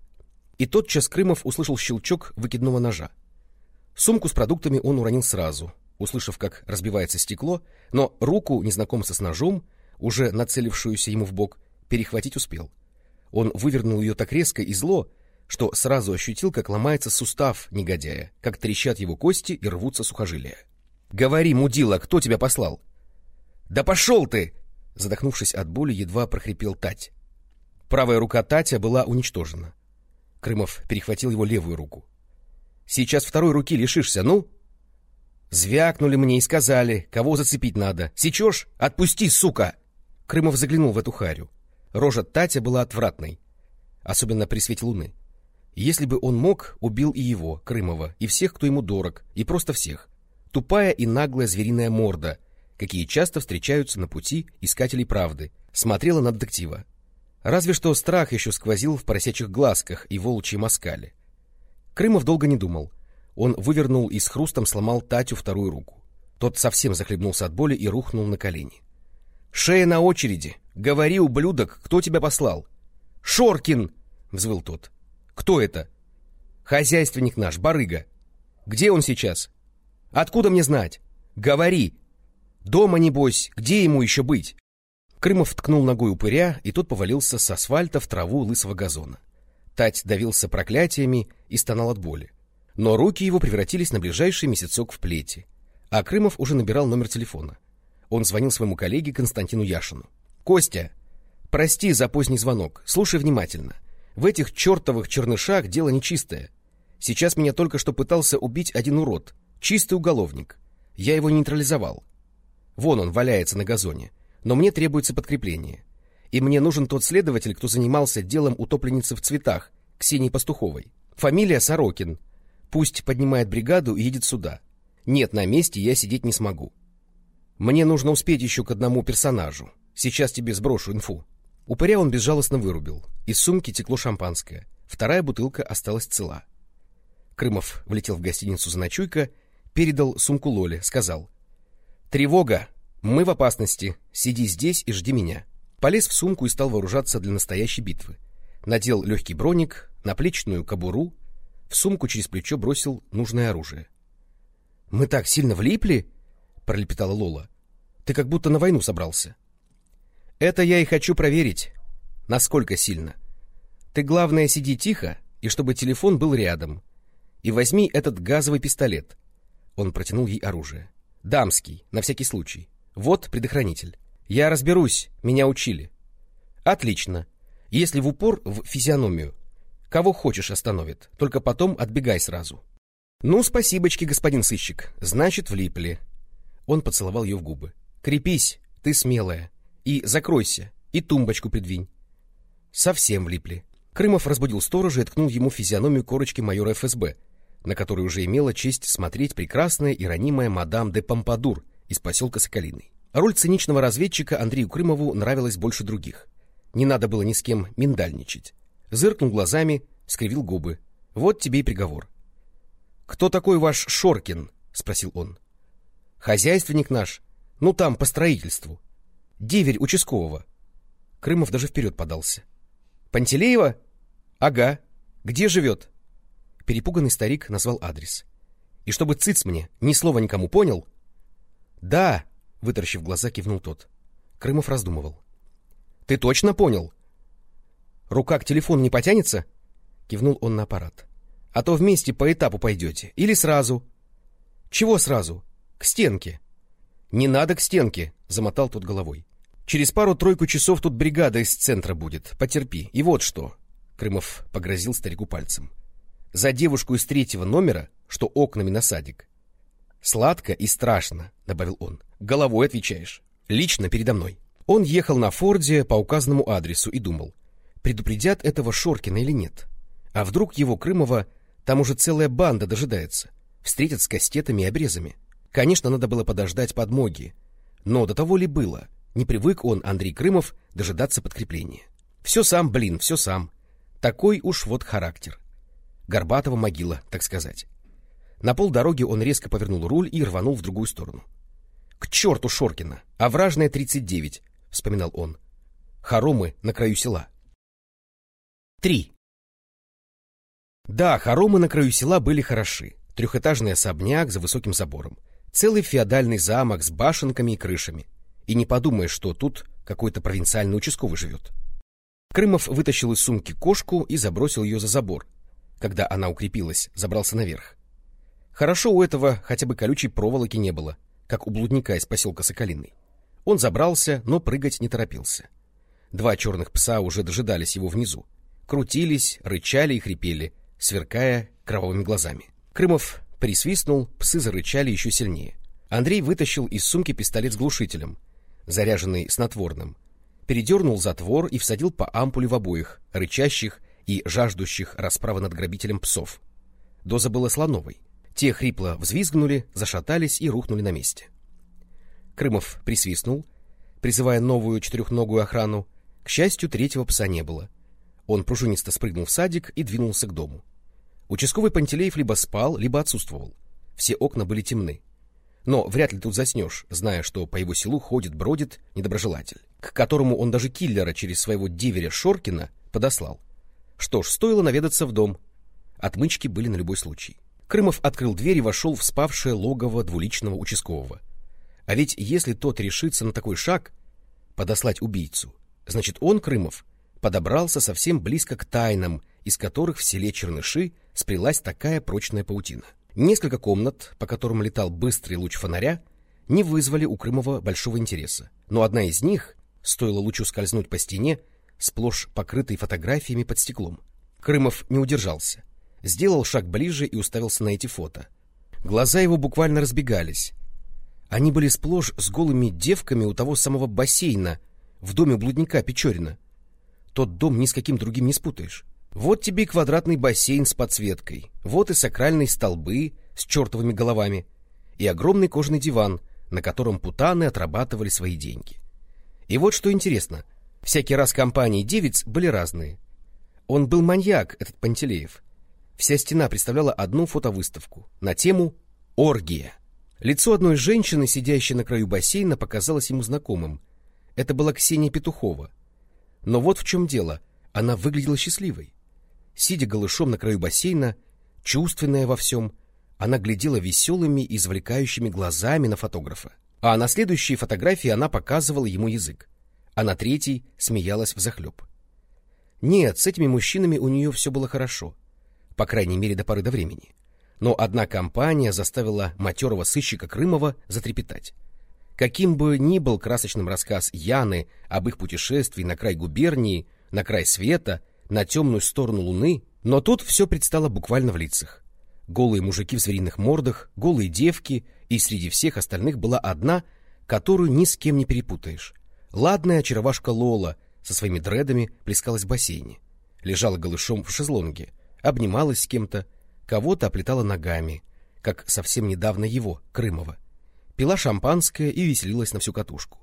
И тотчас Крымов услышал щелчок выкидного ножа. Сумку с продуктами он уронил сразу, услышав, как разбивается стекло, но руку незнакомца с ножом, уже нацелившуюся ему в бок, перехватить успел. Он вывернул ее так резко и зло, что сразу ощутил, как ломается сустав негодяя, как трещат его кости и рвутся сухожилия. — Говори, мудила, кто тебя послал? — Да пошел ты! — задохнувшись от боли, едва прохрипел Тать. Правая рука Татя была уничтожена. Крымов перехватил его левую руку. — Сейчас второй руки лишишься, ну? Звякнули мне и сказали, кого зацепить надо. Сечешь? Отпусти, сука! Крымов заглянул в эту харю. Рожа Татя была отвратной, особенно при свете луны. Если бы он мог, убил и его, Крымова, и всех, кто ему дорог, и просто всех. Тупая и наглая звериная морда, какие часто встречаются на пути искателей правды, смотрела на детектива. Разве что страх еще сквозил в поросячьих глазках и волчьей москале. Крымов долго не думал. Он вывернул и с хрустом сломал Татю вторую руку. Тот совсем захлебнулся от боли и рухнул на колени. — Шея на очереди! Говори, ублюдок, кто тебя послал? — Шоркин! — взвыл тот. — Кто это? — Хозяйственник наш, барыга. — Где он сейчас? — Откуда мне знать? — Говори! — Дома, небось, где ему еще быть? Крымов ткнул ногой упыря, и тот повалился с асфальта в траву лысого газона. Тать давился проклятиями и стонал от боли но руки его превратились на ближайший месяцок в плети. А Крымов уже набирал номер телефона. Он звонил своему коллеге Константину Яшину. «Костя, прости за поздний звонок, слушай внимательно. В этих чертовых чернышах дело нечистое. Сейчас меня только что пытался убить один урод. Чистый уголовник. Я его нейтрализовал. Вон он валяется на газоне. Но мне требуется подкрепление. И мне нужен тот следователь, кто занимался делом утопленницы в цветах, Ксении Пастуховой. Фамилия Сорокин. Пусть поднимает бригаду и едет сюда. Нет, на месте я сидеть не смогу. Мне нужно успеть еще к одному персонажу. Сейчас тебе сброшу инфу. Упыря он безжалостно вырубил. Из сумки текло шампанское. Вторая бутылка осталась цела. Крымов влетел в гостиницу за ночуйка, передал сумку Лоле, сказал. «Тревога! Мы в опасности. Сиди здесь и жди меня». Полез в сумку и стал вооружаться для настоящей битвы. Надел легкий броник, наплечную кобуру, в сумку через плечо бросил нужное оружие. — Мы так сильно влипли? — пролепетала Лола. — Ты как будто на войну собрался. — Это я и хочу проверить. Насколько сильно. Ты, главное, сиди тихо, и чтобы телефон был рядом. И возьми этот газовый пистолет. Он протянул ей оружие. Дамский, на всякий случай. Вот предохранитель. Я разберусь, меня учили. Отлично. Если в упор в физиономию, кого хочешь остановит, только потом отбегай сразу. Ну, спасибочки, господин сыщик, значит, влипли. Он поцеловал ее в губы. Крепись, ты смелая. И закройся, и тумбочку придвинь. Совсем влипли. Крымов разбудил сторожа и ткнул ему физиономию корочки майора ФСБ, на которой уже имела честь смотреть прекрасная и ранимая мадам де Помпадур из поселка Соколиный. Роль циничного разведчика Андрею Крымову нравилась больше других. Не надо было ни с кем миндальничать. Зыркнул глазами, скривил губы. Вот тебе и приговор. — Кто такой ваш Шоркин? — спросил он. — Хозяйственник наш. Ну, там, по строительству. Деверь участкового. Крымов даже вперед подался. — Пантелеева? — Ага. Где живет? Перепуганный старик назвал адрес. — И чтобы циц мне, ни слова никому понял? — Да, — вытаращив глаза, кивнул тот. Крымов раздумывал. — Ты точно понял? — Рука к телефону не потянется? — кивнул он на аппарат. — А то вместе по этапу пойдете. Или сразу. — Чего сразу? — К стенке. — Не надо к стенке, — замотал тот головой. — Через пару-тройку часов тут бригада из центра будет. Потерпи. И вот что. Крымов погрозил старику пальцем. — За девушку из третьего номера, что окнами на садик. — Сладко и страшно, — добавил он. — Головой отвечаешь. Лично передо мной. Он ехал на Форде по указанному адресу и думал — предупредят этого Шоркина или нет. А вдруг его Крымова там уже целая банда дожидается, встретят с кастетами и обрезами. Конечно, надо было подождать подмоги. Но до того ли было? Не привык он, Андрей Крымов, дожидаться подкрепления. Все сам, блин, все сам. Такой уж вот характер. Горбатого могила, так сказать. На полдороги он резко повернул руль и рванул в другую сторону. — К черту Шоркина! Овражная 39, — вспоминал он. Хоромы на краю села. Три. Да, хоромы на краю села были хороши. Трехэтажный особняк за высоким забором. Целый феодальный замок с башенками и крышами. И не подумаешь, что тут какой-то провинциальный участковый живет. Крымов вытащил из сумки кошку и забросил ее за забор. Когда она укрепилась, забрался наверх. Хорошо у этого хотя бы колючей проволоки не было, как у блудника из поселка Соколиный. Он забрался, но прыгать не торопился. Два черных пса уже дожидались его внизу крутились, рычали и хрипели, сверкая кровавыми глазами. Крымов присвистнул, псы зарычали еще сильнее. Андрей вытащил из сумки пистолет с глушителем, заряженный снотворным, передернул затвор и всадил по ампуле в обоих, рычащих и жаждущих расправы над грабителем псов. Доза была слоновой. Те хрипло взвизгнули, зашатались и рухнули на месте. Крымов присвистнул, призывая новую четырехногую охрану. К счастью, третьего пса не было. Он пружинисто спрыгнул в садик и двинулся к дому. Участковый Пантелеев либо спал, либо отсутствовал. Все окна были темны. Но вряд ли тут заснешь, зная, что по его селу ходит-бродит недоброжелатель, к которому он даже киллера через своего диверя Шоркина подослал. Что ж, стоило наведаться в дом. Отмычки были на любой случай. Крымов открыл дверь и вошел в спавшее логово двуличного участкового. А ведь если тот решится на такой шаг, подослать убийцу, значит он, Крымов, подобрался совсем близко к тайнам, из которых в селе Черныши сплелась такая прочная паутина. Несколько комнат, по которым летал быстрый луч фонаря, не вызвали у Крымова большого интереса. Но одна из них, стоило лучу скользнуть по стене, сплошь покрытой фотографиями под стеклом. Крымов не удержался. Сделал шаг ближе и уставился на эти фото. Глаза его буквально разбегались. Они были сплошь с голыми девками у того самого бассейна в доме блудника Печорина. Тот дом ни с каким другим не спутаешь. Вот тебе и квадратный бассейн с подсветкой, вот и сакральные столбы с чертовыми головами, и огромный кожаный диван, на котором путаны отрабатывали свои деньги. И вот что интересно, всякий раз компании девиц были разные. Он был маньяк, этот Пантелеев. Вся стена представляла одну фотовыставку на тему «Оргия». Лицо одной женщины, сидящей на краю бассейна, показалось ему знакомым. Это была Ксения Петухова. Но вот в чем дело, она выглядела счастливой. Сидя голышом на краю бассейна, чувственная во всем, она глядела веселыми и извлекающими глазами на фотографа. А на следующей фотографии она показывала ему язык, а на третьей смеялась взахлеб. Нет, с этими мужчинами у нее все было хорошо, по крайней мере до поры до времени. Но одна компания заставила матерого сыщика Крымова затрепетать. Каким бы ни был красочным рассказ Яны об их путешествии на край губернии, на край света, на темную сторону луны, но тут все предстало буквально в лицах голые мужики в звериных мордах, голые девки, и среди всех остальных была одна, которую ни с кем не перепутаешь. Ладная очаровашка Лола со своими дредами плескалась в бассейне, лежала голышом в шезлонге, обнималась с кем-то, кого-то оплетала ногами, как совсем недавно его, Крымова. Пила шампанское и веселилась на всю катушку.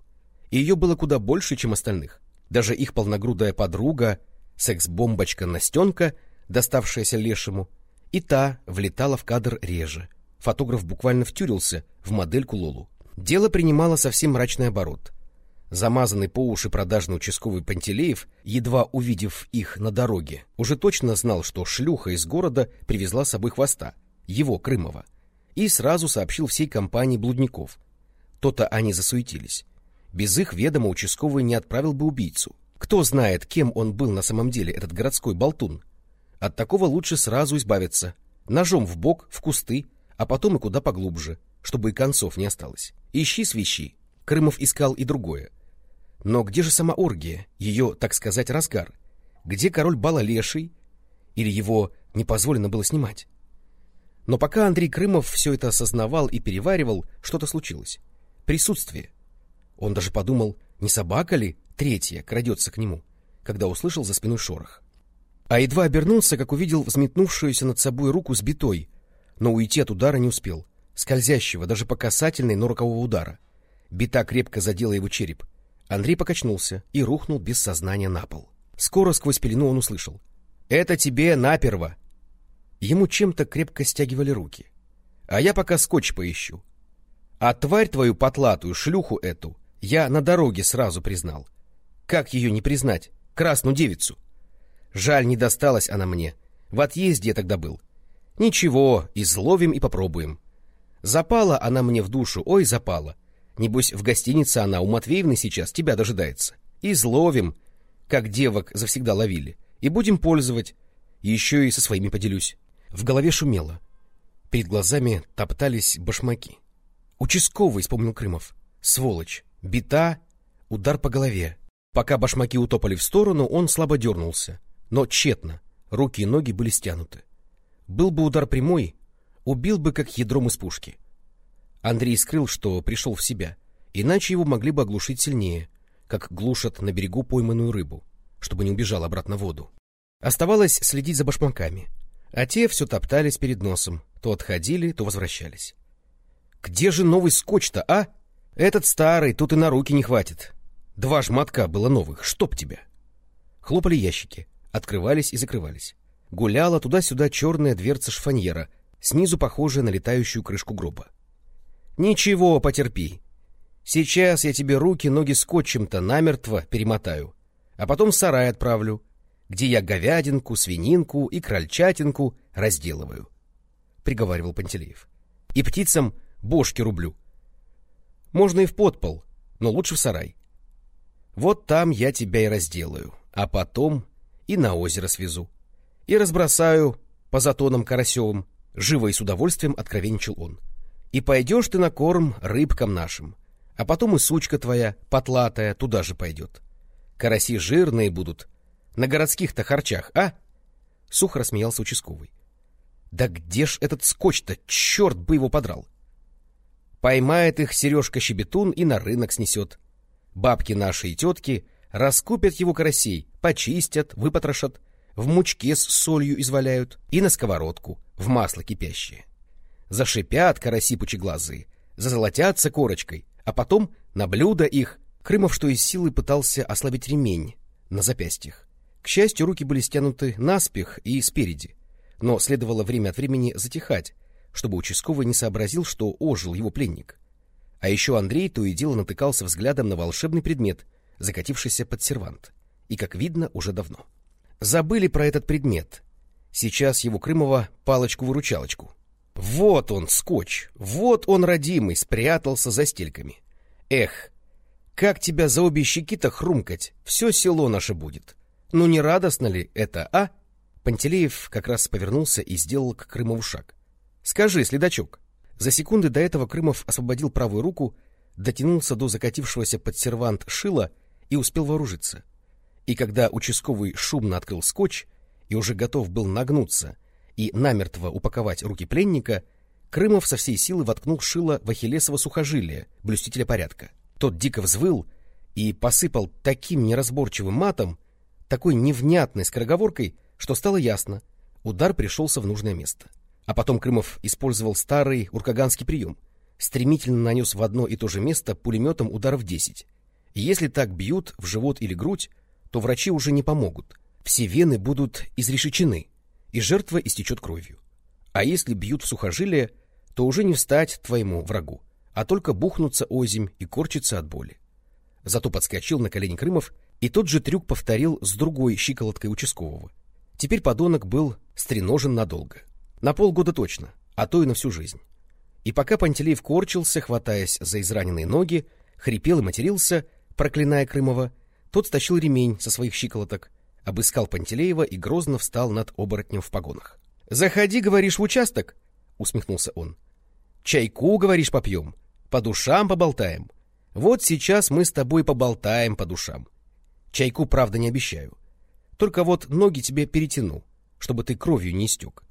И ее было куда больше, чем остальных. Даже их полногрудая подруга, секс-бомбочка Настенка, доставшаяся лешему, и та влетала в кадр реже. Фотограф буквально втюрился в модельку Лолу. Дело принимало совсем мрачный оборот. Замазанный по уши продажный участковый Пантелеев, едва увидев их на дороге, уже точно знал, что шлюха из города привезла с собой хвоста, его, Крымова, и сразу сообщил всей компании блудников. То-то они засуетились. Без их ведома участковый не отправил бы убийцу. Кто знает, кем он был на самом деле, этот городской болтун, от такого лучше сразу избавиться. Ножом в бок, в кусты, а потом и куда поглубже, чтобы и концов не осталось. Ищи свищи. Крымов искал и другое. Но где же сама оргия, ее, так сказать, разгар? Где король бала леший? Или его не позволено было снимать? Но пока Андрей Крымов все это осознавал и переваривал, что-то случилось. Присутствие. Он даже подумал, не собака ли третья крадется к нему, когда услышал за спиной шорох. А едва обернулся, как увидел взметнувшуюся над собой руку с битой, но уйти от удара не успел. Скользящего, даже по касательной, но рокового удара. Бита крепко задела его череп. Андрей покачнулся и рухнул без сознания на пол. Скоро сквозь пелену он услышал. «Это тебе наперво!» Ему чем-то крепко стягивали руки. «А я пока скотч поищу. А тварь твою потлатую, шлюху эту, я на дороге сразу признал. Как ее не признать? Красную девицу!» Жаль, не досталась она мне. В отъезде я тогда был. Ничего, изловим и попробуем. Запала она мне в душу, ой, запала. Небось, в гостинице она у Матвеевны сейчас тебя дожидается. Изловим, как девок завсегда ловили, и будем пользовать. Еще и со своими поделюсь. В голове шумело. Перед глазами топтались башмаки. Участковый, вспомнил Крымов. Сволочь. Бита, удар по голове. Пока башмаки утопали в сторону, он слабо дернулся. Но тщетно, руки и ноги были стянуты. Был бы удар прямой, убил бы как ядром из пушки. Андрей скрыл, что пришел в себя, иначе его могли бы оглушить сильнее, как глушат на берегу пойманную рыбу, чтобы не убежал обратно в воду. Оставалось следить за башмаками, а те все топтались перед носом, то отходили, то возвращались. «Где же новый скотч-то, а? Этот старый, тут и на руки не хватит. Два жматка было новых, чтоб тебя!» Хлопали ящики открывались и закрывались. Гуляла туда-сюда черная дверца шифоньера, снизу похожая на летающую крышку гроба. «Ничего, потерпи. Сейчас я тебе руки, ноги скотчем-то намертво перемотаю, а потом в сарай отправлю, где я говядинку, свининку и крольчатинку разделываю», — приговаривал Пантелеев. «И птицам бошки рублю. Можно и в подпол, но лучше в сарай. Вот там я тебя и разделаю, а потом и на озеро свезу. И разбросаю по затонам карасевым, живо и с удовольствием откровенничал он. И пойдешь ты на корм рыбкам нашим, а потом и сучка твоя, потлатая, туда же пойдет. Караси жирные будут, на городских-то харчах, а? Сухо рассмеялся участковый. Да где ж этот скотч-то? Черт бы его подрал! Поймает их Сережка-щебетун и на рынок снесет. Бабки наши и тетки раскупят его карасей, почистят, выпотрошат, в мучке с солью изваляют и на сковородку, в масло кипящее. Зашипят караси пучеглазые, зазолотятся корочкой, а потом на блюдо их. Крымов, что из силы, пытался ослабить ремень на запястьях. К счастью, руки были стянуты наспех и спереди, но следовало время от времени затихать, чтобы участковый не сообразил, что ожил его пленник. А еще Андрей то и дело натыкался взглядом на волшебный предмет, закатившийся под сервант, и, как видно, уже давно. Забыли про этот предмет. Сейчас его Крымова палочку-выручалочку. Вот он, скотч, вот он, родимый, спрятался за стельками. Эх, как тебя за обе щеки-то хрумкать, все село наше будет. Ну не радостно ли это, а? Пантелеев как раз повернулся и сделал к Крымову шаг. Скажи, следачок. За секунды до этого Крымов освободил правую руку, дотянулся до закатившегося под сервант шила и успел вооружиться. И когда участковый шумно открыл скотч и уже готов был нагнуться и намертво упаковать руки пленника, Крымов со всей силы воткнул шило в ахиллесово сухожилие блюстителя порядка. Тот дико взвыл и посыпал таким неразборчивым матом, такой невнятной скороговоркой, что стало ясно — удар пришелся в нужное место. А потом Крымов использовал старый уркаганский прием. Стремительно нанес в одно и то же место пулеметом ударов 10. Если так бьют в живот или грудь, то врачи уже не помогут. Все вены будут изрешечены, и жертва истечет кровью. А если бьют в сухожилие, то уже не встать твоему врагу, а только бухнуться озимь и корчиться от боли. Зато подскочил на колени Крымов, и тот же трюк повторил с другой щиколоткой участкового. Теперь подонок был стреножен надолго. На полгода точно, а то и на всю жизнь. И пока Пантелеев корчился, хватаясь за израненные ноги, хрипел и матерился, проклиная Крымова, тот стащил ремень со своих щиколоток, обыскал Пантелеева и грозно встал над оборотнем в погонах. — Заходи, говоришь, в участок? — усмехнулся он. — Чайку, говоришь, попьем? По душам поболтаем? Вот сейчас мы с тобой поболтаем по душам. Чайку, правда, не обещаю. Только вот ноги тебе перетяну, чтобы ты кровью не истек.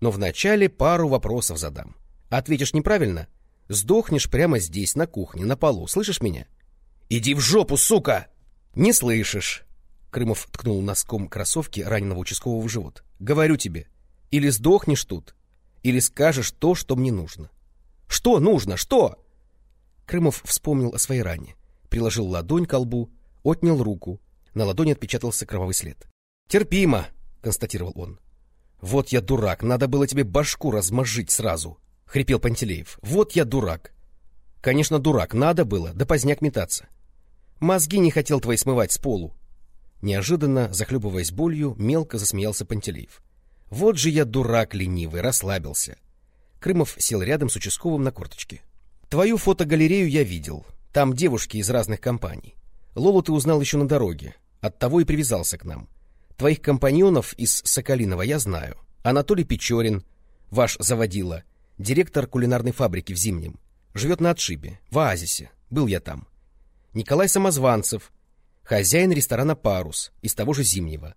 Но вначале пару вопросов задам. Ответишь неправильно — сдохнешь прямо здесь, на кухне, на полу. Слышишь меня? — Иди в жопу, сука! — Не слышишь. Крымов ткнул носком кроссовки раненого участкового в живот. — Говорю тебе, или сдохнешь тут, или скажешь то, что мне нужно. — Что нужно? Что? Крымов вспомнил о своей ране, приложил ладонь к лбу, отнял руку. На ладони отпечатался кровавый след. — Терпимо, — констатировал он. — Вот я дурак, надо было тебе башку размозжить сразу, — хрипел Пантелеев. — Вот я дурак. — Конечно, дурак, надо было, да поздняк метаться. — Мозги не хотел твои смывать с полу. Неожиданно, захлебываясь болью, мелко засмеялся Пантелеев. Вот же я дурак ленивый, расслабился. Крымов сел рядом с участковым на корточке. Твою фотогалерею я видел. Там девушки из разных компаний. Лолу ты узнал еще на дороге. Оттого и привязался к нам. Твоих компаньонов из Соколиного я знаю. Анатолий Печорин, ваш заводила, директор кулинарной фабрики в Зимнем. Живет на отшибе, в оазисе. Был я там. Николай Самозванцев, хозяин ресторана «Парус» из того же Зимнего,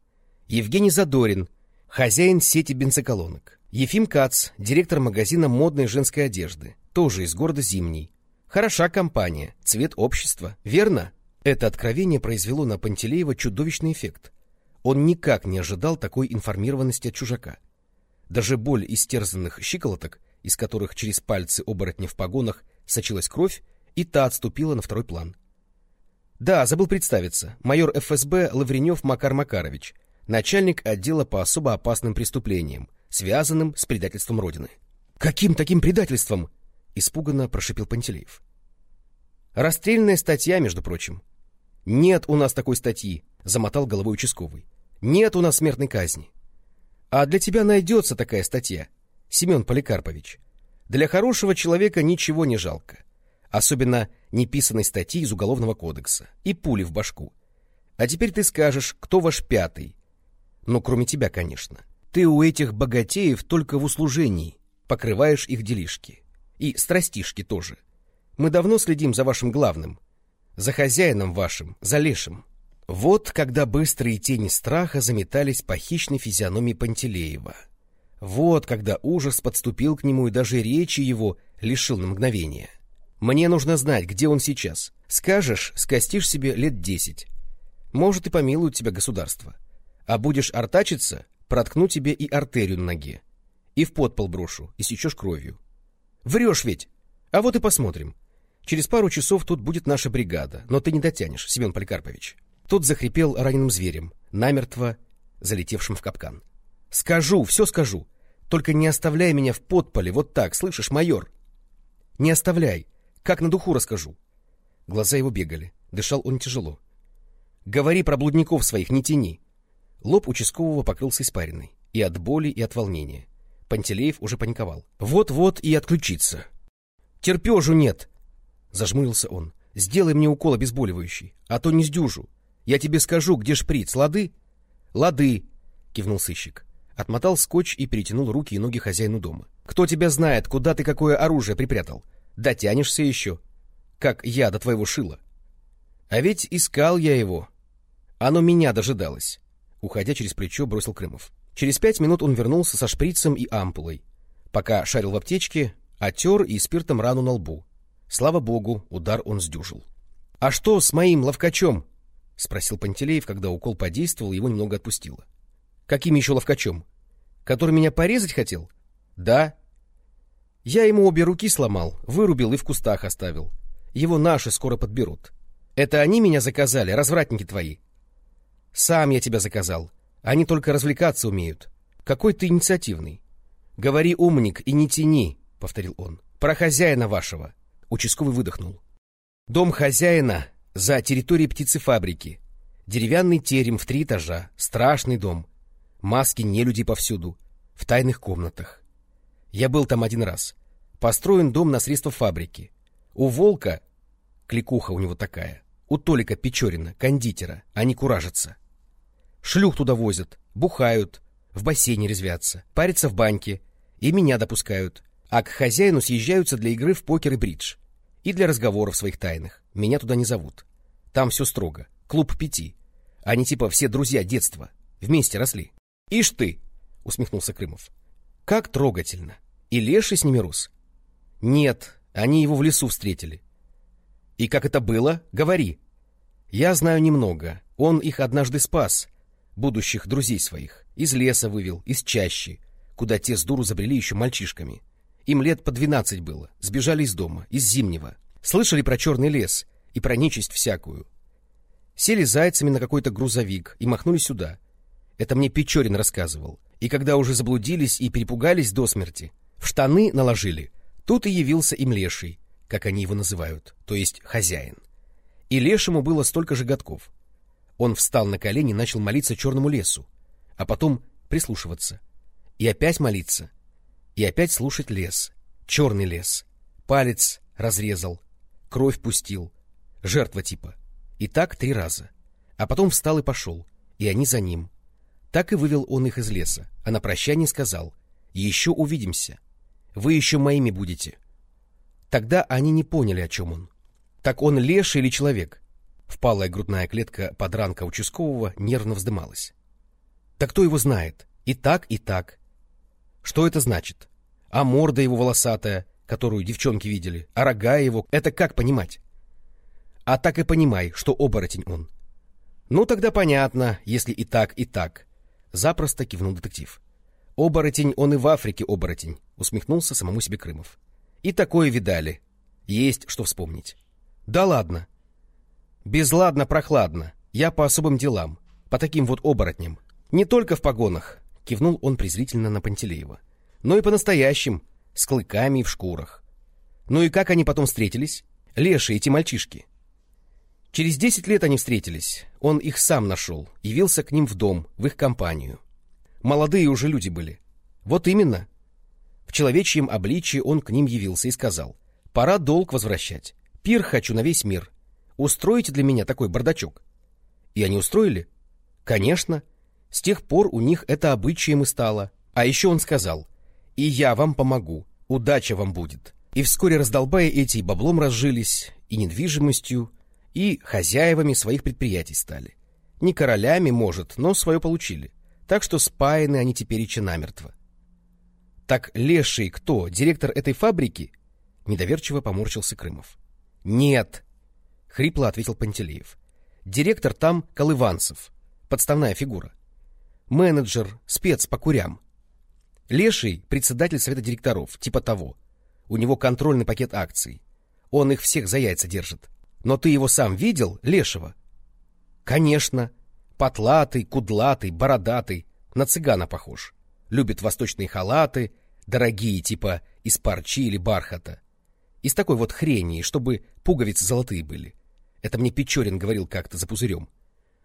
Евгений Задорин, хозяин сети бензоколонок, Ефим Кац, директор магазина модной женской одежды, тоже из города Зимний. Хороша компания, цвет общества, верно? Это откровение произвело на Пантелеева чудовищный эффект. Он никак не ожидал такой информированности от чужака. Даже боль истерзанных щиколоток, из которых через пальцы оборотня в погонах сочилась кровь, и та отступила на второй план. Да, забыл представиться. Майор ФСБ Лавренев Макар Макарович, начальник отдела по особо опасным преступлениям, связанным с предательством Родины. Каким таким предательством? Испуганно прошипел Пантелеев. Расстрельная статья, между прочим. Нет у нас такой статьи, замотал головой участковый. Нет у нас смертной казни. А для тебя найдется такая статья, Семен Поликарпович. Для хорошего человека ничего не жалко особенно неписанной статьи из Уголовного кодекса, и пули в башку. А теперь ты скажешь, кто ваш пятый? Ну, кроме тебя, конечно. Ты у этих богатеев только в услужении, покрываешь их делишки. И страстишки тоже. Мы давно следим за вашим главным, за хозяином вашим, за лешим. Вот когда быстрые тени страха заметались по хищной физиономии Пантелеева. Вот когда ужас подступил к нему и даже речи его лишил на мгновение. Мне нужно знать, где он сейчас. Скажешь, скостишь себе лет десять. Может, и помилуют тебя государство. А будешь артачиться, проткну тебе и артерию на ноге. И в подпол брошу, и сечешь кровью. Врешь ведь! А вот и посмотрим. Через пару часов тут будет наша бригада, но ты не дотянешь, Семен Поликарпович. Тот захрипел раненым зверем, намертво залетевшим в капкан. Скажу, все скажу. Только не оставляй меня в подполе, вот так, слышишь, майор? Не оставляй, как на духу расскажу. Глаза его бегали, дышал он тяжело. Говори про блудников своих, не тяни. Лоб участкового покрылся испариной. И от боли, и от волнения. Пантелеев уже паниковал. Вот-вот и отключиться. Терпежу нет, Зажмурился он. «Сделай мне укол обезболивающий, а то не сдюжу. Я тебе скажу, где шприц, лады?» «Лады!» — кивнул сыщик. Отмотал скотч и перетянул руки и ноги хозяину дома. «Кто тебя знает, куда ты какое оружие припрятал? Дотянешься еще, как я до твоего шила». «А ведь искал я его. Оно меня дожидалось». Уходя через плечо, бросил Крымов. Через пять минут он вернулся со шприцем и ампулой. Пока шарил в аптечке, отер и спиртом рану на лбу. Слава богу, удар он сдюжил. — А что с моим ловкачом? — спросил Пантелеев, когда укол подействовал, его немного отпустило. — Каким еще ловкачом? Который меня порезать хотел? — Да. Я ему обе руки сломал, вырубил и в кустах оставил. Его наши скоро подберут. Это они меня заказали, развратники твои? — Сам я тебя заказал. Они только развлекаться умеют. Какой ты инициативный. — Говори, умник, и не тяни, — повторил он. — Про хозяина вашего. — Участковый выдохнул. Дом хозяина за территорией птицефабрики. Деревянный терем в три этажа, страшный дом. Маски нелюдей повсюду, в тайных комнатах. Я был там один раз. Построен дом на средства фабрики. У Волка, кликуха у него такая, у Толика Печорина, кондитера, они куражатся. Шлюх туда возят, бухают, в бассейне резвятся, парятся в баньке, и меня допускают, а к хозяину съезжаются для игры в покер и бридж. И для разговоров своих тайных. Меня туда не зовут. Там все строго. Клуб пяти. Они типа все друзья детства. Вместе росли. Ишь ты! Усмехнулся Крымов. Как трогательно. И леший с ними рос? Нет, они его в лесу встретили. И как это было? Говори. Я знаю немного. Он их однажды спас, будущих друзей своих. Из леса вывел, из чащи, куда те с дуру забрели еще мальчишками. Им лет по двенадцать было, сбежали из дома, из Зимнего. Слышали про черный лес и про нечисть всякую. Сели зайцами на какой-то грузовик и махнули сюда. Это мне Печорин рассказывал. И когда уже заблудились и перепугались до смерти, в штаны наложили. Тут и явился им леший, как они его называют, то есть хозяин. И лешему было столько же годков. Он встал на колени и начал молиться черному лесу, а потом прислушиваться. И опять молиться — и опять слушать лес. Черный лес. Палец разрезал. Кровь пустил. Жертва типа. И так три раза. А потом встал и пошел. И они за ним. Так и вывел он их из леса. А на прощание сказал. Еще увидимся. Вы еще моими будете. Тогда они не поняли, о чем он. Так он леший или человек? Впалая грудная клетка подранка участкового нервно вздымалась. Да кто его знает? И так, и так. Что это значит? А морда его волосатая, которую девчонки видели, а рога его, это как понимать? А так и понимай, что оборотень он. Ну, тогда понятно, если и так, и так. Запросто кивнул детектив. Оборотень он и в Африке оборотень, усмехнулся самому себе Крымов. И такое видали. Есть что вспомнить. Да ладно. Безладно-прохладно. Я по особым делам. По таким вот оборотням. Не только в погонах, — кивнул он презрительно на Пантелеева. «Но и по-настоящим, с клыками и в шкурах. Ну и как они потом встретились? Леши, эти мальчишки». Через десять лет они встретились. Он их сам нашел, явился к ним в дом, в их компанию. Молодые уже люди были. Вот именно. В человечьем обличии он к ним явился и сказал, «Пора долг возвращать. Пир хочу на весь мир. Устроите для меня такой бардачок». И они устроили? Конечно. С тех пор у них это обычаем и стало. А еще он сказал, «И я вам помогу, удача вам будет». И вскоре раздолбая эти баблом разжились, и недвижимостью, и хозяевами своих предприятий стали. Не королями, может, но свое получили. Так что спаяны они теперь и намертво. Так леший кто, директор этой фабрики? Недоверчиво поморщился Крымов. Нет, хрипло ответил Пантелеев. Директор там Колыванцев, подставная фигура. Менеджер, спец по курям. Леший — председатель совета директоров, типа того. У него контрольный пакет акций. Он их всех за яйца держит. Но ты его сам видел, Лешего? Конечно. Потлатый, кудлатый, бородатый. На цыгана похож. Любит восточные халаты, дорогие, типа из парчи или бархата. Из такой вот хрени, чтобы пуговицы золотые были. Это мне Печорин говорил как-то за пузырем.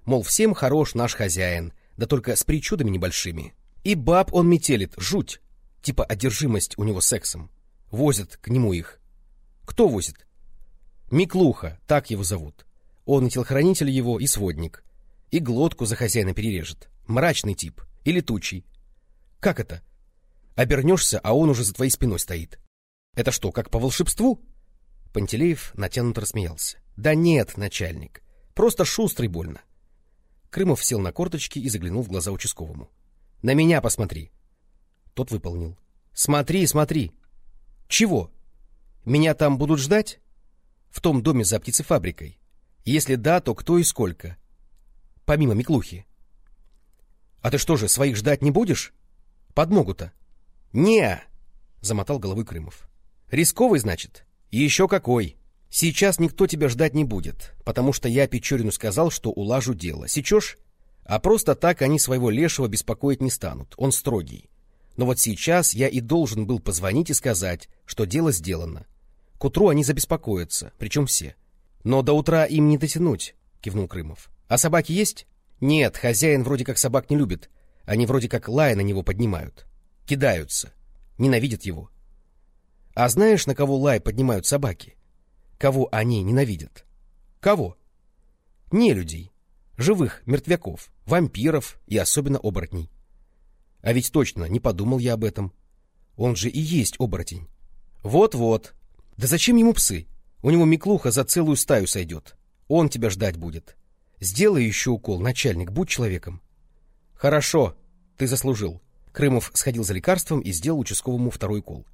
Мол, всем хорош наш хозяин, да только с причудами небольшими. И баб он метелит, жуть. Типа одержимость у него сексом. Возят к нему их. Кто возит? Миклуха, так его зовут. Он и телохранитель его, и сводник. И глотку за хозяина перережет. Мрачный тип. И летучий. Как это? Обернешься, а он уже за твоей спиной стоит. Это что, как по волшебству? Пантелеев натянуто рассмеялся. Да нет, начальник. Просто шустрый больно. Крымов сел на корточки и заглянул в глаза участковому. — На меня посмотри. Тот выполнил. — Смотри, смотри. — Чего? Меня там будут ждать? В том доме за птицефабрикой. Если да, то кто и сколько? Помимо Миклухи. — А ты что же, своих ждать не будешь? Подмогу-то. — Не, — замотал головой Крымов. — Рисковый, значит? Еще какой. Сейчас никто тебя ждать не будет, потому что я Печорину сказал, что улажу дело. Сечешь? А просто так они своего лешего беспокоить не станут. Он строгий. Но вот сейчас я и должен был позвонить и сказать, что дело сделано. К утру они забеспокоятся, причем все. Но до утра им не дотянуть, кивнул Крымов. А собаки есть? Нет, хозяин вроде как собак не любит. Они вроде как лая на него поднимают. Кидаются. Ненавидят его. А знаешь, на кого лай поднимают собаки? Кого они ненавидят? Кого? Не людей. Живых мертвяков, вампиров и особенно оборотней. А ведь точно не подумал я об этом. Он же и есть оборотень. Вот-вот. Да зачем ему псы? У него Миклуха за целую стаю сойдет. Он тебя ждать будет. Сделай еще укол, начальник, будь человеком. Хорошо, ты заслужил. Крымов сходил за лекарством и сделал участковому второй укол.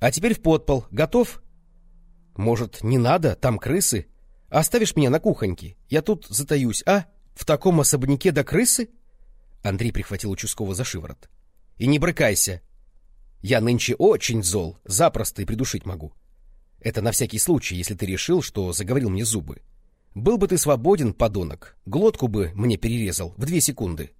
А теперь в подпол. Готов? Может, не надо? Там крысы? Оставишь меня на кухоньке? Я тут затаюсь, а? В таком особняке до крысы? Андрей прихватил участкового за шиворот. И не брыкайся. Я нынче очень зол, запросто и придушить могу. Это на всякий случай, если ты решил, что заговорил мне зубы. Был бы ты свободен, подонок, глотку бы мне перерезал в две секунды.